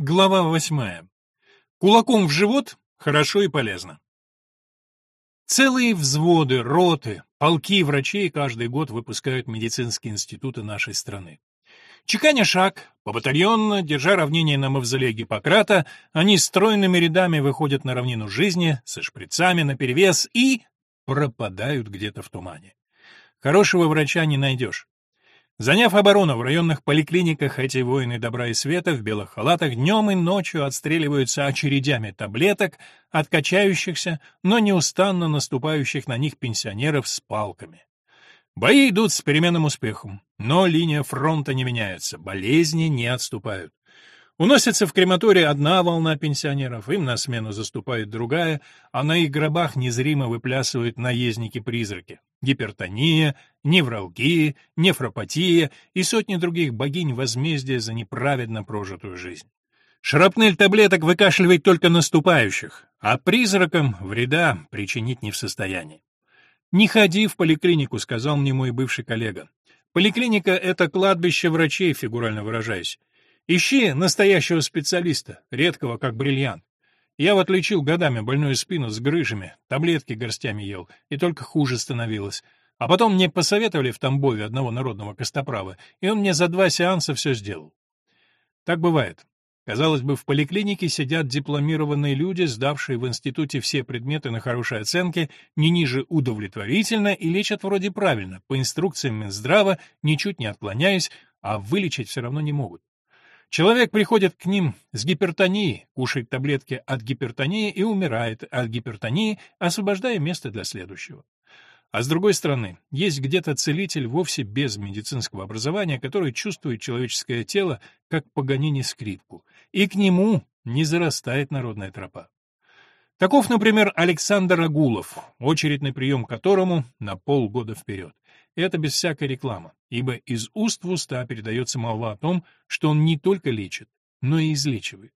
Глава восьмая. Кулаком в живот хорошо и полезно. Целые взводы, роты, полки врачей каждый год выпускают медицинские институты нашей страны. Чеканя шаг, побатальонно, держа равнение на мавзолее Гиппократа, они стройными рядами выходят на равнину жизни, со шприцами наперевес и пропадают где-то в тумане. Хорошего врача не найдешь. Заняв оборону в районных поликлиниках, эти воины добра и света в белых халатах днем и ночью отстреливаются очередями таблеток от качающихся, но неустанно наступающих на них пенсионеров с палками. Бои идут с переменным успехом, но линия фронта не меняется, болезни не отступают. Уносится в крематорий одна волна пенсионеров, им на смену заступает другая, а на их гробах незримо выплясывают наездники-призраки. Гипертония, невралгия, нефропатия и сотни других богинь возмездия за неправедно прожитую жизнь. Шрапнель таблеток выкашливает только наступающих, а призракам вреда причинить не в состоянии. «Не ходи в поликлинику», — сказал мне мой бывший коллега. «Поликлиника — это кладбище врачей, фигурально выражаясь. Ищи настоящего специалиста, редкого как бриллиант. Я вот лечил годами больную спину с грыжами, таблетки горстями ел, и только хуже становилось. А потом мне посоветовали в Тамбове одного народного костоправа, и он мне за два сеанса все сделал. Так бывает. Казалось бы, в поликлинике сидят дипломированные люди, сдавшие в институте все предметы на хорошие оценки, не ниже удовлетворительно и лечат вроде правильно, по инструкциям Минздрава, ничуть не отклоняясь, а вылечить все равно не могут. Человек приходит к ним с гипертонией, кушает таблетки от гипертонии и умирает от гипертонии, освобождая место для следующего. А с другой стороны, есть где-то целитель вовсе без медицинского образования, который чувствует человеческое тело как Паганини скрипку, и к нему не зарастает народная тропа. Таков, например, Александр Агулов, очередь прием которому на полгода вперед. Это без всякой рекламы, ибо из уст в уста передается молва о том, что он не только лечит, но и излечивает.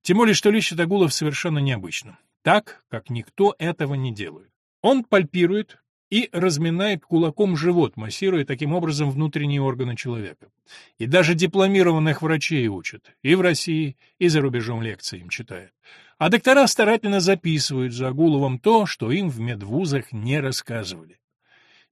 Тем более, что лечит Агулов совершенно необычно. Так, как никто этого не делает. Он пальпирует и разминает кулаком живот, массируя таким образом внутренние органы человека. И даже дипломированных врачей учат, и в России, и за рубежом лекции им читают. А доктора старательно записывают за Агуловым то, что им в медвузах не рассказывали.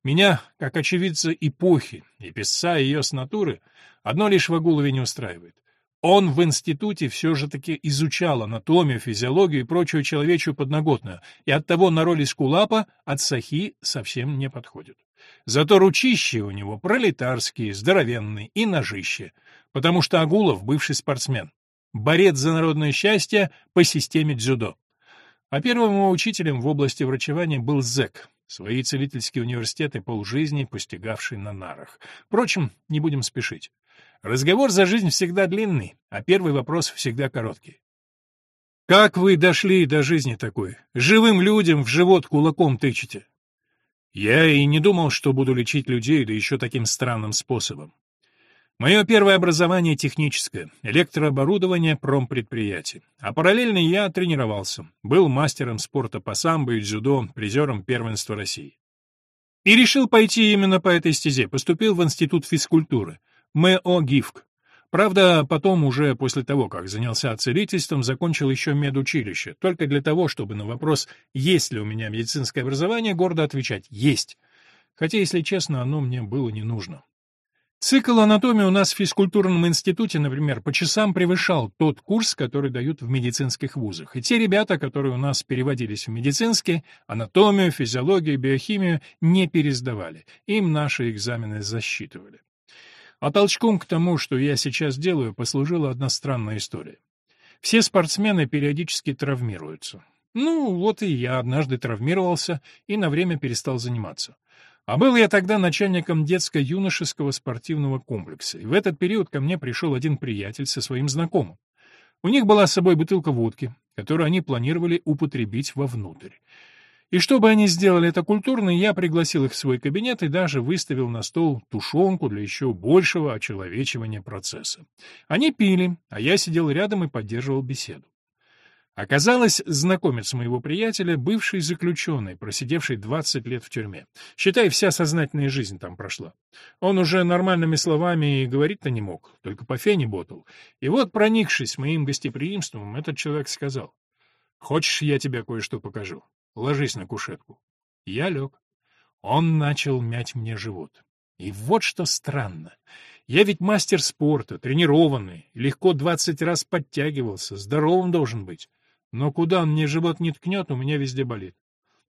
Меня, как очевидца эпохи и писца ее с натуры, одно лишь Агулове не устраивает. Он в институте все же таки изучал анатомию, физиологию и прочую человечью подноготную, и оттого на роль Искулапа от Сахи совсем не подходит. Зато ручищи у него пролетарские, здоровенные и ножище, потому что Агулов — бывший спортсмен, борец за народное счастье по системе дзюдо. А первым его учителем в области врачевания был зэк, свои целительские университеты полжизни постигавший на нарах. Впрочем, не будем спешить. Разговор за жизнь всегда длинный, а первый вопрос всегда короткий. Как вы дошли до жизни такой? Живым людям в живот кулаком тычете. Я и не думал, что буду лечить людей, да еще таким странным способом. Мое первое образование техническое, электрооборудование промпредприятий. А параллельно я тренировался, был мастером спорта по самбо и дзюдо, призером первенства России. И решил пойти именно по этой стезе, поступил в Институт физкультуры, МО ГИФК. Правда, потом уже после того, как занялся целительством, закончил еще медучилище, только для того, чтобы на вопрос «есть ли у меня медицинское образование» гордо отвечать «есть». Хотя, если честно, оно мне было не нужно. Цикл анатомии у нас в физкультурном институте, например, по часам превышал тот курс, который дают в медицинских вузах. И те ребята, которые у нас переводились в медицинский, анатомию, физиологию, биохимию, не пересдавали. Им наши экзамены засчитывали. А толчком к тому, что я сейчас делаю, послужила одна странная история. Все спортсмены периодически травмируются. Ну, вот и я однажды травмировался и на время перестал заниматься. А был я тогда начальником детско-юношеского спортивного комплекса, и в этот период ко мне пришел один приятель со своим знакомым. У них была с собой бутылка водки, которую они планировали употребить вовнутрь. И чтобы они сделали это культурно, я пригласил их в свой кабинет и даже выставил на стол тушенку для еще большего очеловечивания процесса. Они пили, а я сидел рядом и поддерживал беседу. Оказалось, знакомец моего приятеля, бывший заключенный, просидевший 20 лет в тюрьме. Считай, вся сознательная жизнь там прошла. Он уже нормальными словами и говорить-то не мог, только по фене ботал. И вот, проникшись моим гостеприимством, этот человек сказал, «Хочешь, я тебе кое-что покажу? Ложись на кушетку». Я лег. Он начал мять мне живот. И вот что странно. Я ведь мастер спорта, тренированный, легко двадцать раз подтягивался, здоровым должен быть. Но куда мне живот не ткнет, у меня везде болит.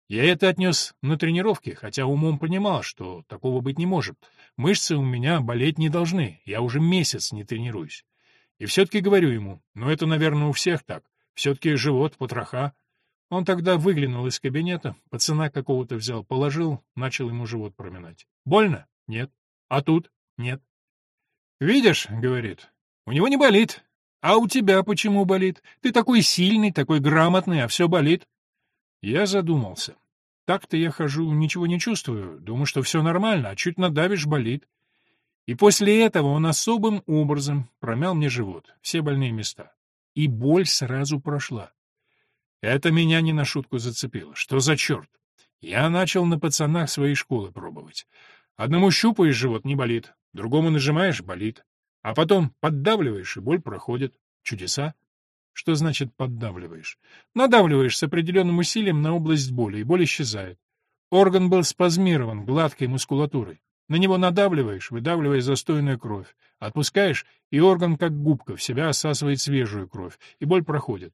Я это отнес на тренировке, хотя умом понимал, что такого быть не может. Мышцы у меня болеть не должны, я уже месяц не тренируюсь. И все-таки говорю ему, ну это, наверное, у всех так. Все-таки живот, потроха. Он тогда выглянул из кабинета, пацана какого-то взял, положил, начал ему живот проминать. Больно? Нет. А тут? Нет. «Видишь, — говорит, — у него не болит, а у тебя почему болит? Ты такой сильный, такой грамотный, а все болит. Я задумался. Так-то я хожу, ничего не чувствую, думаю, что все нормально, а чуть надавишь — болит. И после этого он особым образом промял мне живот, все больные места. И боль сразу прошла. Это меня не на шутку зацепило. Что за черт? Я начал на пацанах своей школы пробовать. Одному щупаешь живот — не болит, другому нажимаешь — болит. А потом поддавливаешь, и боль проходит. Чудеса. Что значит поддавливаешь? Надавливаешь с определенным усилием на область боли, и боль исчезает. Орган был спазмирован гладкой мускулатурой. На него надавливаешь, выдавливая застойную кровь. Отпускаешь, и орган, как губка, в себя осасывает свежую кровь, и боль проходит.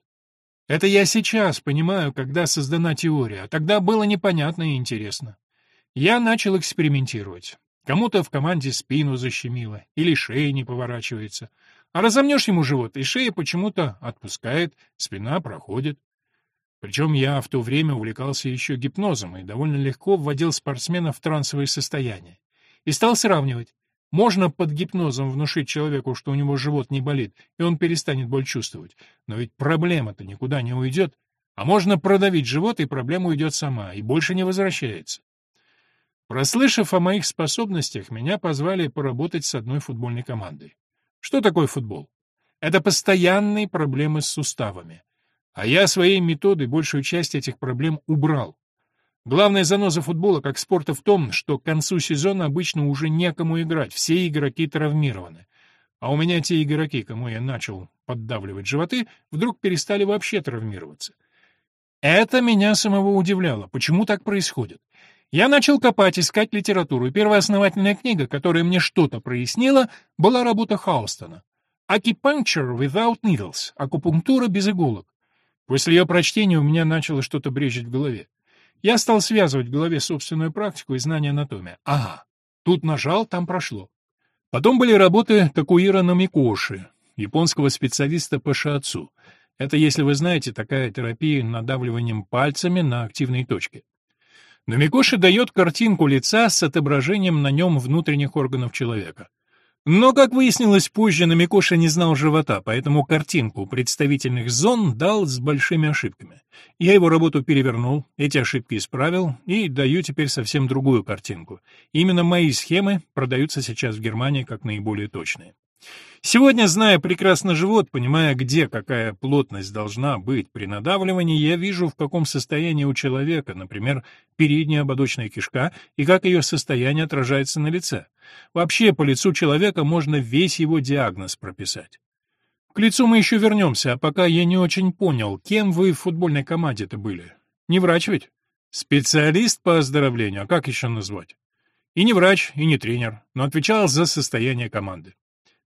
Это я сейчас понимаю, когда создана теория, а тогда было непонятно и интересно. Я начал экспериментировать. Кому-то в команде спину защемило, или шея не поворачивается. А разомнешь ему живот, и шея почему-то отпускает, спина проходит. Причем я в то время увлекался еще гипнозом и довольно легко вводил спортсменов в трансовое состояние. И стал сравнивать. Можно под гипнозом внушить человеку, что у него живот не болит, и он перестанет боль чувствовать. Но ведь проблема-то никуда не уйдет. А можно продавить живот, и проблема уйдет сама, и больше не возвращается. Прослышав о моих способностях, меня позвали поработать с одной футбольной командой. Что такое футбол? Это постоянные проблемы с суставами. А я своей методой большую часть этих проблем убрал. Главная заноза футбола как спорта в том, что к концу сезона обычно уже некому играть, все игроки травмированы. А у меня те игроки, кому я начал поддавливать животы, вдруг перестали вообще травмироваться. Это меня самого удивляло. Почему так происходит? Я начал копать, искать литературу, и первая основательная книга, которая мне что-то прояснила, была работа Хаустона. «Acupuncture without needles» — акупунктура без иголок. После ее прочтения у меня начало что-то брежить в голове. Я стал связывать в голове собственную практику и знания анатомии. Ага, тут нажал, там прошло. Потом были работы Такуира Намикоши, японского специалиста по шиатсу. Это, если вы знаете, такая терапия надавливанием пальцами на активные точки. Но Микоши дает картинку лица с отображением на нем внутренних органов человека. Но, как выяснилось позже, Намикоша не знал живота, поэтому картинку представительных зон дал с большими ошибками. Я его работу перевернул, эти ошибки исправил и даю теперь совсем другую картинку. Именно мои схемы продаются сейчас в Германии как наиболее точные. Сегодня, зная прекрасно живот, понимая, где какая плотность должна быть при надавливании, я вижу, в каком состоянии у человека, например, передняя ободочная кишка, и как ее состояние отражается на лице. Вообще, по лицу человека можно весь его диагноз прописать. К лицу мы еще вернемся, а пока я не очень понял, кем вы в футбольной команде-то были. Не врач ведь? Специалист по оздоровлению, а как еще назвать? И не врач, и не тренер, но отвечал за состояние команды.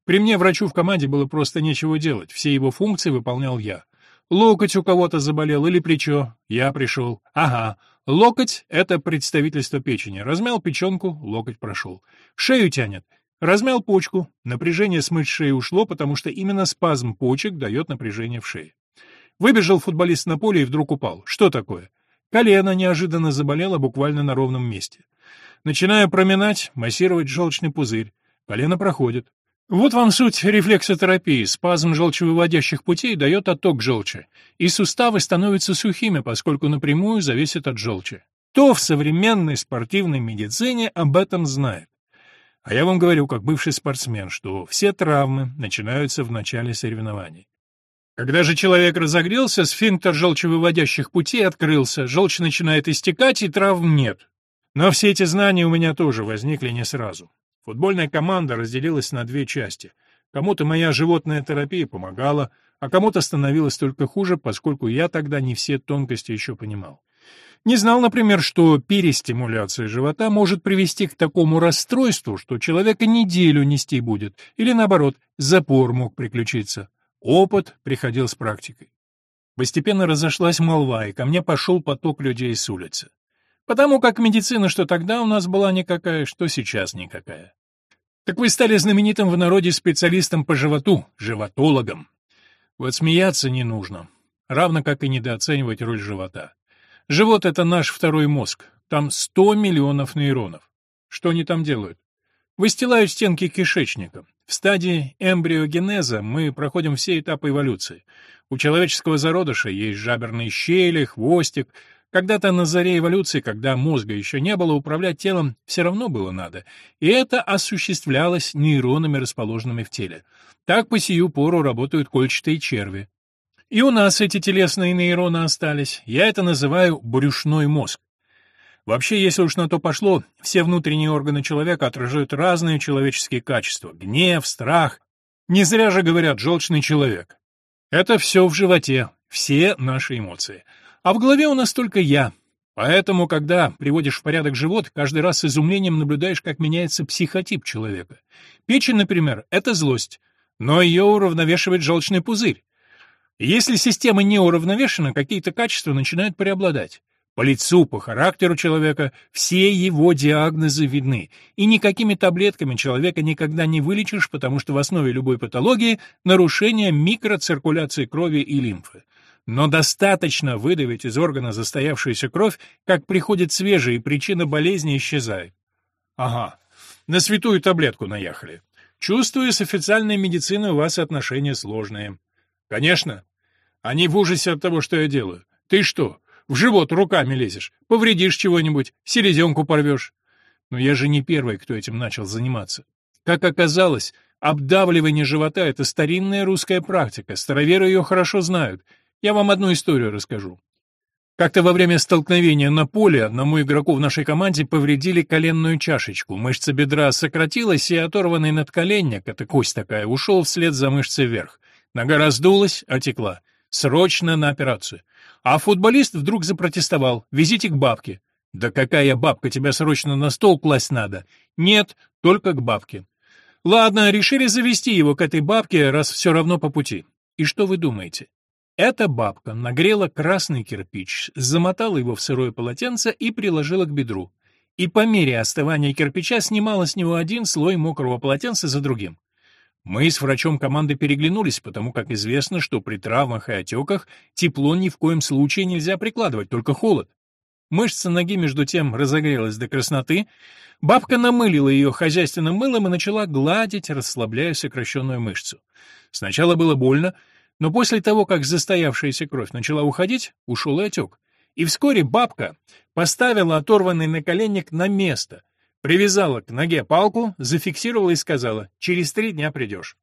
При мне врачу в команде было просто нечего делать, все его функции выполнял я. Локоть у кого-то заболел или плечо, я пришел. Ага, локоть — это представительство печени. Размял печенку, локоть прошел. Шею тянет. Размял почку, напряжение с мышц шеи ушло, потому что именно спазм почек дает напряжение в шее. Выбежал футболист на поле и вдруг упал. Что такое? Колено неожиданно заболело буквально на ровном месте. Начинаю проминать, массировать желчный пузырь. Колено проходит. Вот вам суть рефлексотерапии. Спазм желчевыводящих путей дает отток желчи, и суставы становятся сухими, поскольку напрямую зависят от желчи. Кто в современной спортивной медицине об этом знает? А я вам говорю, как бывший спортсмен, что все травмы начинаются в начале соревнований. Когда же человек разогрелся, сфинктер желчевыводящих путей открылся, желчь начинает истекать, и травм нет. Но все эти знания у меня тоже возникли не сразу. Футбольная команда разделилась на две части. Кому-то моя животная терапия помогала, а кому-то становилось только хуже, поскольку я тогда не все тонкости еще понимал. Не знал, например, что перестимуляция живота может привести к такому расстройству, что человека неделю нести будет, или наоборот, запор мог приключиться. Опыт приходил с практикой. Постепенно разошлась молва, и ко мне пошел поток людей с улицы. Потому как медицина, что тогда у нас была никакая, что сейчас никакая. Так вы стали знаменитым в народе специалистом по животу, животологом. Вот смеяться не нужно, равно как и недооценивать роль живота. Живот — это наш второй мозг. Там 100 миллионов нейронов. Что они там делают? Выстилают стенки кишечника. В стадии эмбриогенеза мы проходим все этапы эволюции. У человеческого зародыша есть жаберные щели, хвостик. Когда-то на заре эволюции, когда мозга еще не было, управлять телом все равно было надо. И это осуществлялось нейронами, расположенными в теле. Так по сию пору работают кольчатые черви. И у нас эти телесные нейроны остались. Я это называю брюшной мозг. Вообще, если уж на то пошло, все внутренние органы человека отражают разные человеческие качества — гнев, страх. Не зря же говорят «желчный человек». Это все в животе, все наши эмоции. А в голове у нас только «я». Поэтому, когда приводишь в порядок живот, каждый раз с изумлением наблюдаешь, как меняется психотип человека. Печень, например, — это злость, но ее уравновешивает желчный пузырь. Если система не уравновешена, какие-то качества начинают преобладать. По лицу, по характеру человека все его диагнозы видны, и никакими таблетками человека никогда не вылечишь, потому что в основе любой патологии нарушение микроциркуляции крови и лимфы. Но достаточно выдавить из органа застоявшуюся кровь, как приходит свежая, и причина болезни исчезает. Ага, на святую таблетку наехали. Чувствую, с официальной медициной у вас отношения сложные. Конечно, они в ужасе от того, что я делаю. Ты что, в живот руками лезешь? Повредишь чего-нибудь, селезенку порвешь? Но я же не первый, кто этим начал заниматься. Как оказалось, обдавливание живота — это старинная русская практика, староверы ее хорошо знают. Я вам одну историю расскажу. Как-то во время столкновения на поле одному игроку в нашей команде повредили коленную чашечку. Мышца бедра сократилась, и оторванный надколенник, это кость такая, ушел вслед за мышцей вверх. Нога раздулась, отекла. Срочно на операцию. А футболист вдруг запротестовал. Везите к бабке. Да какая бабка, тебя срочно на стол класть надо. Нет, только к бабке. Ладно, решили завести его к этой бабке, раз все равно по пути. И что вы думаете? Эта бабка нагрела красный кирпич, замотала его в сырое полотенце и приложила к бедру. И по мере остывания кирпича снимала с него один слой мокрого полотенца за другим. Мы с врачом команды переглянулись, потому как известно, что при травмах и отеках тепло ни в коем случае нельзя прикладывать, только холод. Мышца ноги, между тем, разогрелась до красноты. Бабка намылила ее хозяйственным мылом и начала гладить, расслабляя сокращенную мышцу. Сначала было больно, но после того, как застоявшаяся кровь начала уходить, ушел и отек. И вскоре бабка поставила оторванный наколенник на место, Привязала к ноге палку, зафиксировала и сказала «Через три дня придешь».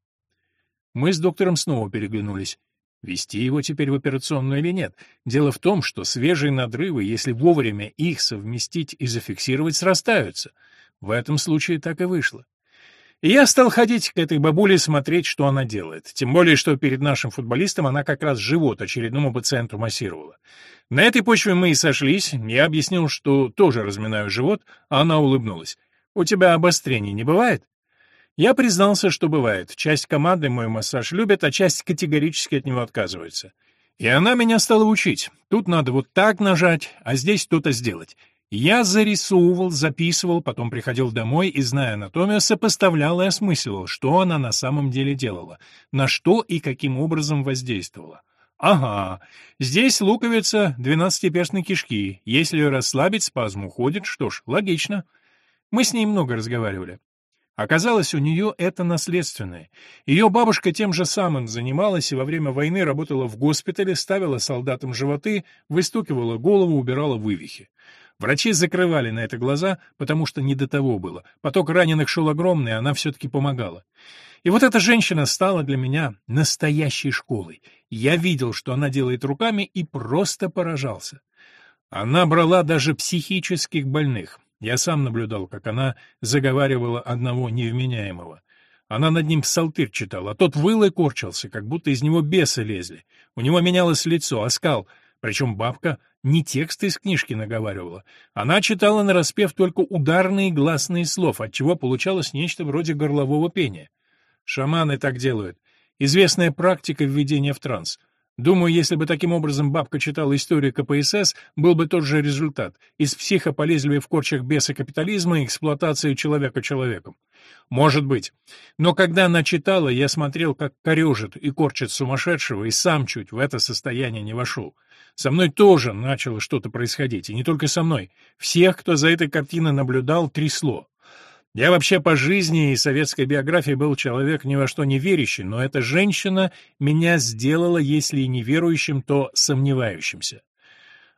Мы с доктором снова переглянулись. Вести его теперь в операционную или нет? Дело в том, что свежие надрывы, если вовремя их совместить и зафиксировать, срастаются. В этом случае так и вышло. И я стал ходить к этой бабуле смотреть, что она делает. Тем более, что перед нашим футболистом она как раз живот очередному пациенту массировала. На этой почве мы и сошлись. Я объяснил, что тоже разминаю живот, а она улыбнулась. «У тебя обострений не бывает?» Я признался, что бывает. Часть команды мой массаж любит, а часть категорически от него отказывается. И она меня стала учить. Тут надо вот так нажать, а здесь что-то сделать. Я зарисовывал, записывал, потом приходил домой и, зная анатомию, сопоставлял и осмысливал, что она на самом деле делала, на что и каким образом воздействовала. Ага, здесь луковица двенадцатиперстной кишки. Если ее расслабить, спазм уходит. Что ж, логично. Мы с ней много разговаривали. Оказалось, у нее это наследственное. Ее бабушка тем же самым занималась и во время войны работала в госпитале, ставила солдатам животы, выстукивала голову, убирала вывихи. Врачи закрывали на это глаза, потому что не до того было. Поток раненых шел огромный, а она все-таки помогала. И вот эта женщина стала для меня настоящей школой. Я видел, что она делает руками, и просто поражался. Она брала даже психических больных. Я сам наблюдал, как она заговаривала одного невменяемого. Она над ним псалтырь читала, а тот выл и корчился, как будто из него бесы лезли. У него менялось лицо, оскал, причем бабка не тексты из книжки наговаривала. Она читала нараспев только ударные гласные слов, отчего получалось нечто вроде горлового пения. Шаманы так делают. Известная практика введения в транс. Думаю, если бы таким образом бабка читала историю КПСС, был бы тот же результат. Из психа полезли в корчах беса капитализма и эксплуатации человека человеком. Может быть. Но когда она читала, я смотрел, как корежит и корчит сумасшедшего, и сам чуть в это состояние не вошел. Со мной тоже начало что-то происходить, и не только со мной. Всех, кто за этой картиной наблюдал, трясло. Я вообще по жизни и советской биографии был человек ни во что не верящий, но эта женщина меня сделала, если и не верующим, то сомневающимся.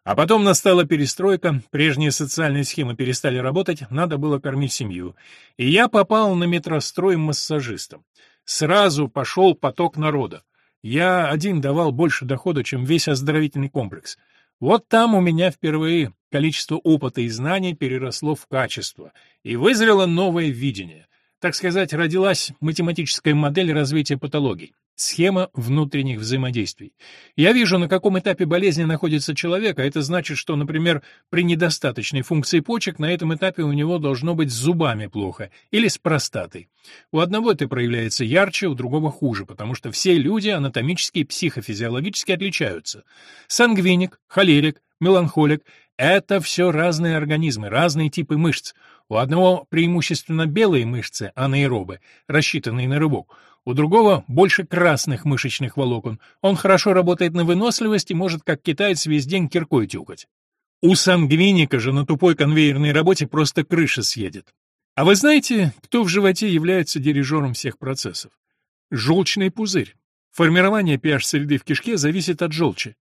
А потом настала перестройка, прежние социальные схемы перестали работать, надо было кормить семью. И я попал на метрострой массажистом. Сразу пошел поток народа. Я один давал больше дохода, чем весь оздоровительный комплекс. Вот там у меня впервые количество опыта и знаний переросло в качество, и вызрело новое видение. Так сказать, родилась математическая модель развития патологий. Схема внутренних взаимодействий. Я вижу, на каком этапе болезни находится человек, а это значит, что, например, при недостаточной функции почек на этом этапе у него должно быть с зубами плохо или с простатой. У одного это проявляется ярче, у другого хуже, потому что все люди анатомически и психофизиологически отличаются. Сангвиник, холерик, меланхолик — это все разные организмы, разные типы мышц. У одного преимущественно белые мышцы, анаэробы, рассчитанные на рыбок, у другого больше красных мышечных волокон. Он хорошо работает на выносливость и может, как китаец, весь день киркой тюкать. У сангвиника же на тупой конвейерной работе просто крыша съедет. А вы знаете, кто в животе является дирижером всех процессов? Желчный пузырь. Формирование pH-среды в кишке зависит от желчи.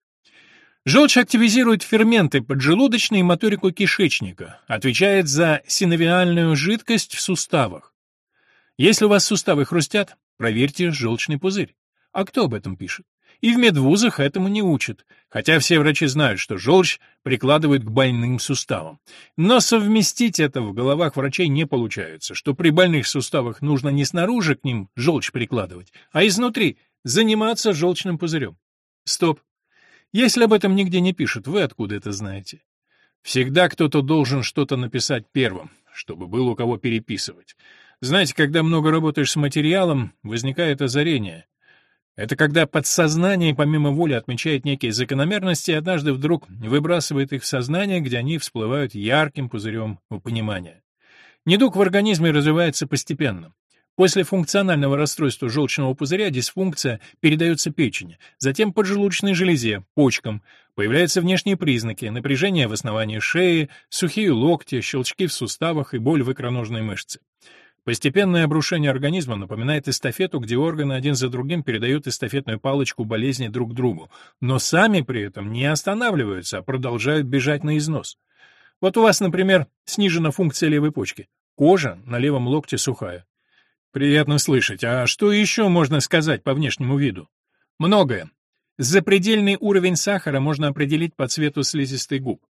Желчь активизирует ферменты поджелудочной и моторику кишечника, отвечает за синовиальную жидкость в суставах. Если у вас суставы хрустят, Проверьте желчный пузырь. А кто об этом пишет? И в медвузах этому не учат, хотя все врачи знают, что желчь прикладывают к больным суставам. Но совместить это в головах врачей не получается, что при больных суставах нужно не снаружи к ним желчь прикладывать, а изнутри заниматься желчным пузырем. Стоп. Если об этом нигде не пишут, вы откуда это знаете? Всегда кто-то должен что-то написать первым, чтобы было у кого переписывать. Знаете, когда много работаешь с материалом, возникает озарение. Это когда подсознание помимо воли отмечает некие закономерности и однажды вдруг выбрасывает их в сознание, где они всплывают ярким пузырем у понимания. Недуг в организме развивается постепенно. После функционального расстройства желчного пузыря дисфункция передается печени, затем поджелудочной железе, почкам. Появляются внешние признаки – напряжение в основании шеи, сухие локти, щелчки в суставах и боль в икроножной мышце. Постепенное обрушение организма напоминает эстафету, где органы один за другим передают эстафетную палочку болезни друг другу, но сами при этом не останавливаются, а продолжают бежать на износ. Вот у вас, например, снижена функция левой почки. Кожа на левом локте сухая. Приятно слышать. А что еще можно сказать по внешнему виду? Многое. Запредельный уровень сахара можно определить по цвету слизистой губ.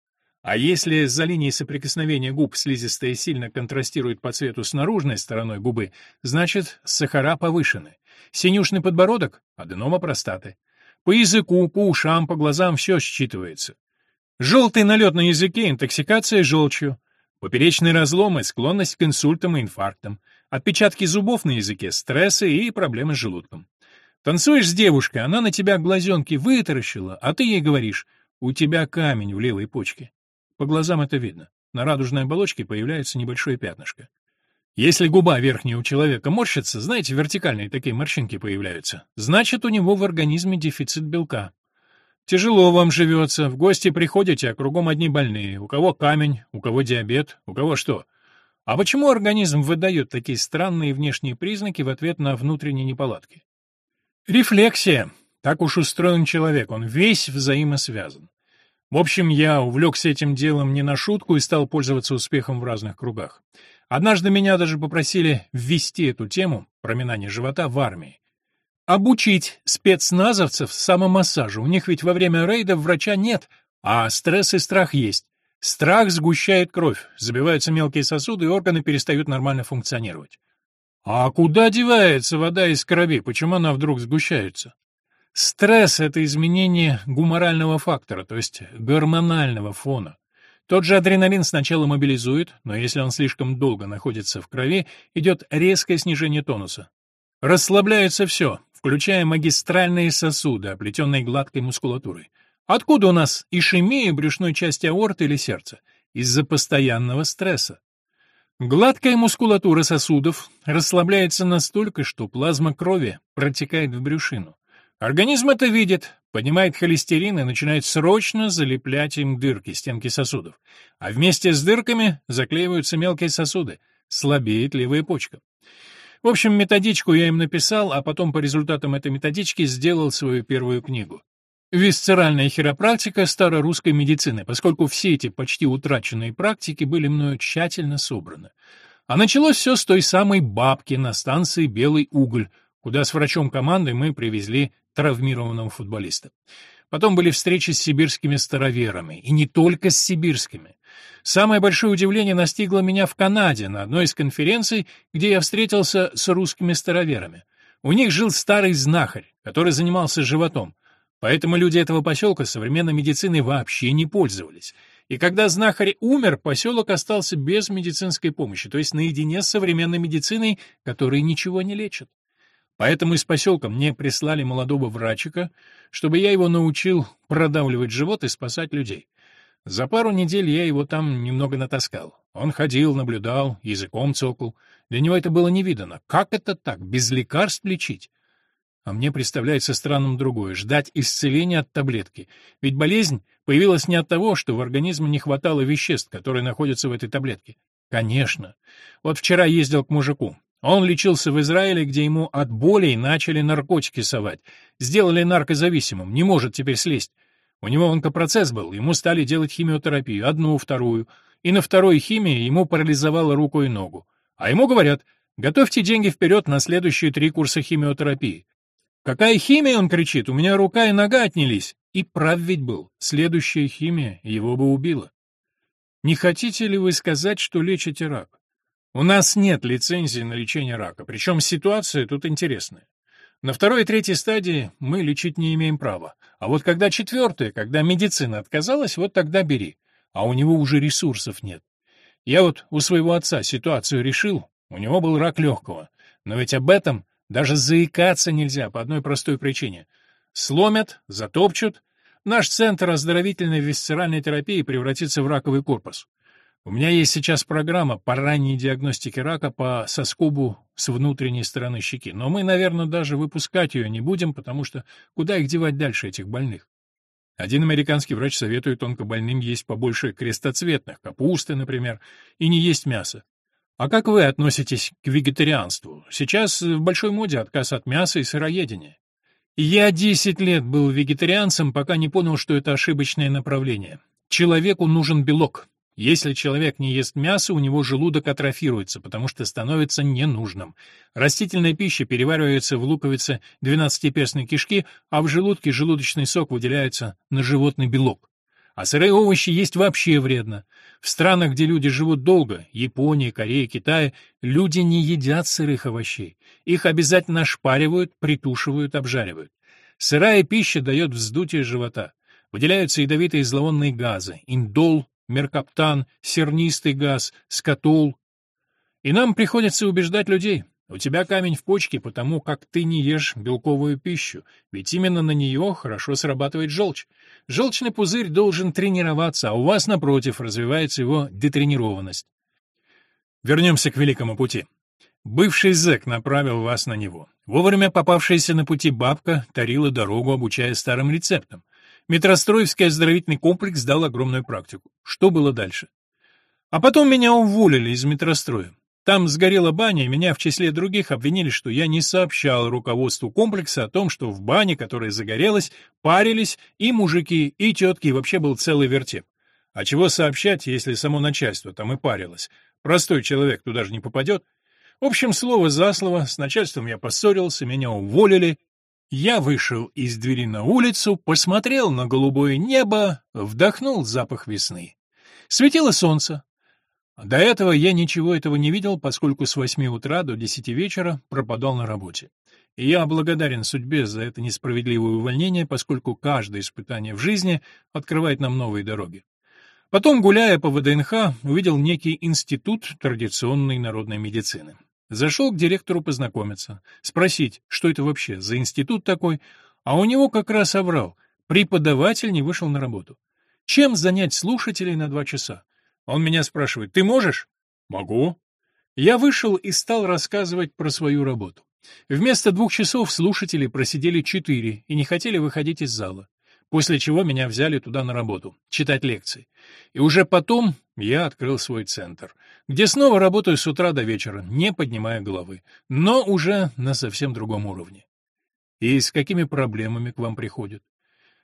А если за линией соприкосновения губ слизистая сильно контрастирует по цвету с наружной стороной губы, значит, сахара повышены. Синюшный подбородок — аденома простаты. По языку, по ушам, по глазам все считывается. Желтый налет на языке — интоксикация желчью. Поперечные разломы — склонность к инсультам и инфарктам. Отпечатки зубов на языке — стрессы и проблемы с желудком. Танцуешь с девушкой, она на тебя глазенки вытаращила, а ты ей говоришь — у тебя камень в левой почке. По глазам это видно. На радужной оболочке появляется небольшое пятнышко. Если губа верхняя у человека морщится, знаете, вертикальные такие морщинки появляются, значит, у него в организме дефицит белка. Тяжело вам живется, в гости приходите, а кругом одни больные. У кого камень, у кого диабет, у кого что. А почему организм выдает такие странные внешние признаки в ответ на внутренние неполадки? Рефлексия. Так уж устроен человек, он весь взаимосвязан. В общем, я увлекся этим делом не на шутку и стал пользоваться успехом в разных кругах. Однажды меня даже попросили ввести эту тему, проминание живота, в армии. Обучить спецназовцев самомассажу. У них ведь во время рейдов врача нет, а стресс и страх есть. Страх сгущает кровь, забиваются мелкие сосуды, и органы перестают нормально функционировать. А куда девается вода из крови? Почему она вдруг сгущается? Стресс — это изменение гуморального фактора, то есть гормонального фона. Тот же адреналин сначала мобилизует, но если он слишком долго находится в крови, идет резкое снижение тонуса. Расслабляется все, включая магистральные сосуды, оплетенные гладкой мускулатурой. Откуда у нас ишемия брюшной части аорты или сердца? Из-за постоянного стресса. Гладкая мускулатура сосудов расслабляется настолько, что плазма крови протекает в брюшину. Организм это видит, поднимает холестерин и начинает срочно залеплять им дырки, стенки сосудов. А вместе с дырками заклеиваются мелкие сосуды, слабеет левая почка. В общем, методичку я им написал, а потом по результатам этой методички сделал свою первую книгу. Висцеральная хиропрактика старорусской медицины, поскольку все эти почти утраченные практики были мною тщательно собраны. А началось все с той самой бабки на станции «Белый уголь», куда с врачом команды мы привезли травмированного футболиста. Потом были встречи с сибирскими староверами, и не только с сибирскими. Самое большое удивление настигло меня в Канаде на одной из конференций, где я встретился с русскими староверами. У них жил старый знахарь, который занимался животом. Поэтому люди этого поселка современной медициной вообще не пользовались. И когда знахарь умер, поселок остался без медицинской помощи, то есть наедине с современной медициной, которая ничего не лечит. Поэтому из поселка мне прислали молодого врачика, чтобы я его научил продавливать живот и спасать людей. За пару недель я его там немного натаскал. Он ходил, наблюдал, языком цокал. Для него это было невиданно. Как это так, без лекарств лечить? А мне представляется странным другое — ждать исцеления от таблетки. Ведь болезнь появилась не от того, что в организме не хватало веществ, которые находятся в этой таблетке. Конечно. Вот вчера ездил к мужику. Он лечился в Израиле, где ему от болей начали наркотики совать. Сделали наркозависимым, не может теперь слезть. У него онкопроцесс был, ему стали делать химиотерапию, одну, вторую. И на второй химии ему парализовало руку и ногу. А ему говорят, готовьте деньги вперед на следующие три курса химиотерапии. «Какая химия?» — он кричит. «У меня рука и нога отнялись». И прав ведь был. Следующая химия его бы убила. Не хотите ли вы сказать, что лечите рак? У нас нет лицензии на лечение рака, причем ситуация тут интересная. На второй и третьей стадии мы лечить не имеем права. А вот когда четвертая, когда медицина отказалась, вот тогда бери. А у него уже ресурсов нет. Я вот у своего отца ситуацию решил, у него был рак легкого. Но ведь об этом даже заикаться нельзя по одной простой причине. Сломят, затопчут. Наш центр оздоровительной висцеральной терапии превратится в раковый корпус. У меня есть сейчас программа по ранней диагностике рака по соскобу с внутренней стороны щеки, но мы, наверное, даже выпускать ее не будем, потому что куда их девать дальше, этих больных? Один американский врач советует онкобольным есть побольше крестоцветных, капусты, например, и не есть мясо. А как вы относитесь к вегетарианству? Сейчас в большой моде отказ от мяса и сыроедения. Я десять лет был вегетарианцем, пока не понял, что это ошибочное направление. Человеку нужен белок. Если человек не ест мясо, у него желудок атрофируется, потому что становится ненужным. Растительная пища переваривается в луковице двенадцатиперстной кишки, а в желудке желудочный сок выделяется на животный белок. А сырые овощи есть вообще вредно. В странах, где люди живут долго, Японии, Корее, Китае, люди не едят сырых овощей. Их обязательно ошпаривают, притушивают, обжаривают. Сырая пища дает вздутие живота. Выделяются ядовитые зловонные газы – индол, меркаптан, сернистый газ, скотол. И нам приходится убеждать людей – у тебя камень в почке, потому как ты не ешь белковую пищу, ведь именно на нее хорошо срабатывает желчь. Желчный пузырь должен тренироваться, а у вас, напротив, развивается его детренированность. Вернемся к великому пути. Бывший зэк направил вас на него. Вовремя попавшаяся на пути бабка тарила дорогу, обучая старым рецептам. Метростроевский оздоровительный комплекс дал огромную практику. Что было дальше? А потом меня уволили из метростроя. Там сгорела баня, и меня в числе других обвинили, что я не сообщал руководству комплекса о том, что в бане, которая загорелась, парились и мужики, и тетки, и вообще был целый вертеп. А чего сообщать, если само начальство там и парилось? Простой человек туда же не попадет. В общем, слово за слово, с начальством я поссорился, меня уволили. Я вышел из двери на улицу, посмотрел на голубое небо, вдохнул запах весны. Светило солнце, до этого я ничего этого не видел, поскольку с восьми утра до десяти вечера пропадал на работе. Я благодарен судьбе за это несправедливое увольнение, поскольку каждое испытание в жизни открывает нам новые дороги. Потом, гуляя по ВДНХ, увидел некий институт традиционной народной медицины. Зашел к директору познакомиться, спросить, что это вообще за институт такой, а у него как раз оврал. Преподаватель не вышел на работу. Чем занять слушателей на два часа? Он меня спрашивает, ты можешь? Могу. Я вышел и стал рассказывать про свою работу. Вместо двух часов слушатели просидели четыре и не хотели выходить из зала. После чего меня взяли туда на работу, читать лекции. И уже потом я открыл свой центр, где снова работаю с утра до вечера, не поднимая головы, но уже на совсем другом уровне. И с какими проблемами к вам приходят?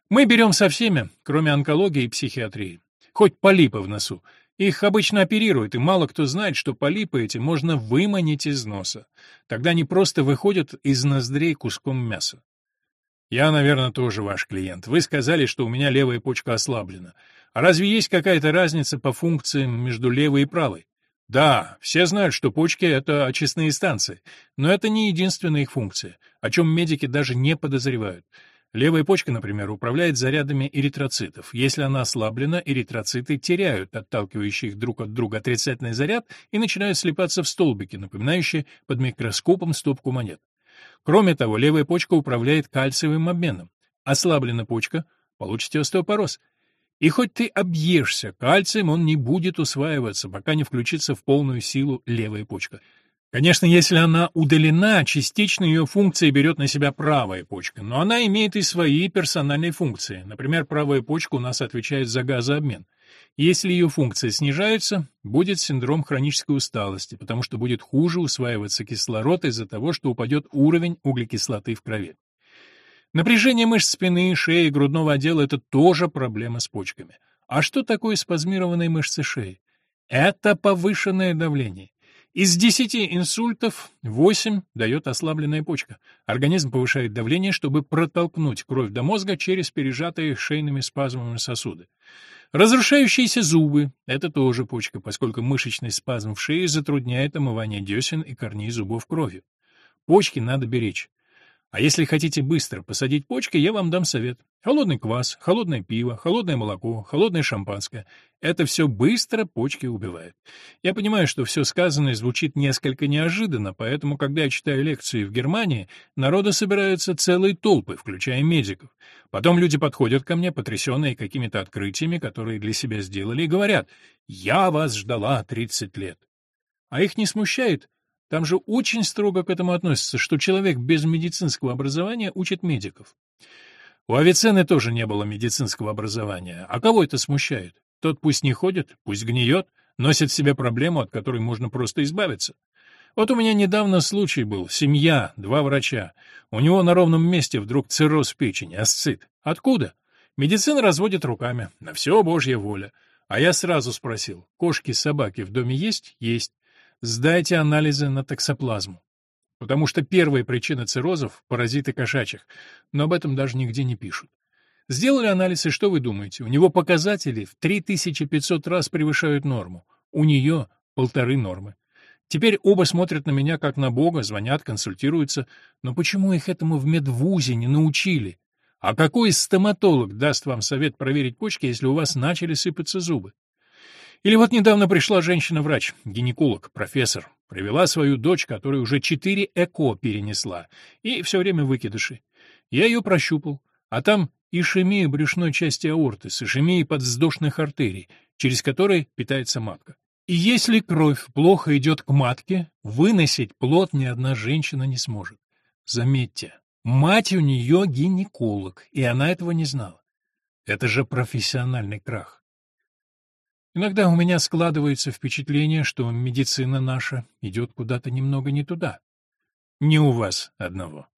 Мы берем со всеми, кроме онкологии и психиатрии. Хоть полипы в носу, их обычно оперируют, и мало кто знает, что полипы эти можно выманить из носа. Тогда они просто выходят из ноздрей куском мяса. Я, наверное, тоже ваш клиент. Вы сказали, что у меня левая почка ослаблена. А разве есть какая-то разница по функциям между левой и правой? Да, все знают, что почки — это очистные станции, но это не единственная их функция, о чем медики даже не подозревают. Левая почка, например, управляет зарядами эритроцитов. Если она ослаблена, эритроциты теряют отталкивающий их друг от друга отрицательный заряд и начинают слипаться в столбики, напоминающие под микроскопом стопку монет. Кроме того, левая почка управляет кальциевым обменом. Ослаблена почка — получите остеопороз. И хоть ты объешься кальцием, он не будет усваиваться, пока не включится в полную силу левая почка. Конечно, если она удалена, частично ее функции берет на себя правая почка, но она имеет и свои персональные функции. Например, правая почка у нас отвечает за газообмен. Если ее функция снижается, будет синдром хронической усталости, потому что будет хуже усваиваться кислород из-за того, что упадет уровень углекислоты в крови. Напряжение мышц спины, шеи и грудного отдела – это тоже проблема с почками. А что такое спазмированные мышцы шеи? Это повышенное давление. Из 10 инсультов 8 дает ослабленная почка. Организм повышает давление, чтобы протолкнуть кровь до мозга через пережатые шейными спазмами сосуды. Разрушающиеся зубы – это тоже почка, поскольку мышечный спазм в шее затрудняет омывание десен и корней зубов кровью. Почки надо беречь. А если хотите быстро посадить почки, я вам дам совет. Холодный квас, холодное пиво, холодное молоко, холодное шампанское — это все быстро почки убивает. Я понимаю, что все сказанное звучит несколько неожиданно, поэтому, когда я читаю лекции в Германии, народа собираются целые толпы, включая медиков. Потом люди подходят ко мне, потрясенные какими-то открытиями, которые для себя сделали, и говорят «Я вас ждала 30 лет». А их не смущает, там же очень строго к этому относятся, что человек без медицинского образования учит медиков. У Авиценны тоже не было медицинского образования. А кого это смущает? Тот пусть не ходит, пусть гниет, носит в себе проблему, от которой можно просто избавиться. Вот у меня недавно случай был. Семья, два врача. У него на ровном месте вдруг цирроз печени, асцит. Откуда? Медицина разводит руками. На все божья воля. А я сразу спросил, кошки-собаки в доме есть? Есть сдайте анализы на токсоплазму. Потому что первая причина циррозов – паразиты кошачьих, но об этом даже нигде не пишут. Сделали анализ, и что вы думаете? У него показатели в 3500 раз превышают норму. У нее полторы нормы. Теперь оба смотрят на меня как на бога, звонят, консультируются. Но почему их этому в медвузе не научили? А какой стоматолог даст вам совет проверить почки, если у вас начали сыпаться зубы? Или вот недавно пришла женщина-врач, гинеколог, профессор, привела свою дочь, которая уже четыре ЭКО перенесла, и все время выкидыши. Я ее прощупал, а там ишемия брюшной части аорты с ишемией подвздошных артерий, через которые питается матка. И если кровь плохо идет к матке, выносить плод ни одна женщина не сможет. Заметьте, мать у нее гинеколог, и она этого не знала. Это же профессиональный крах. Иногда у меня складывается впечатление, что медицина наша идет куда-то немного не туда. Не у вас одного.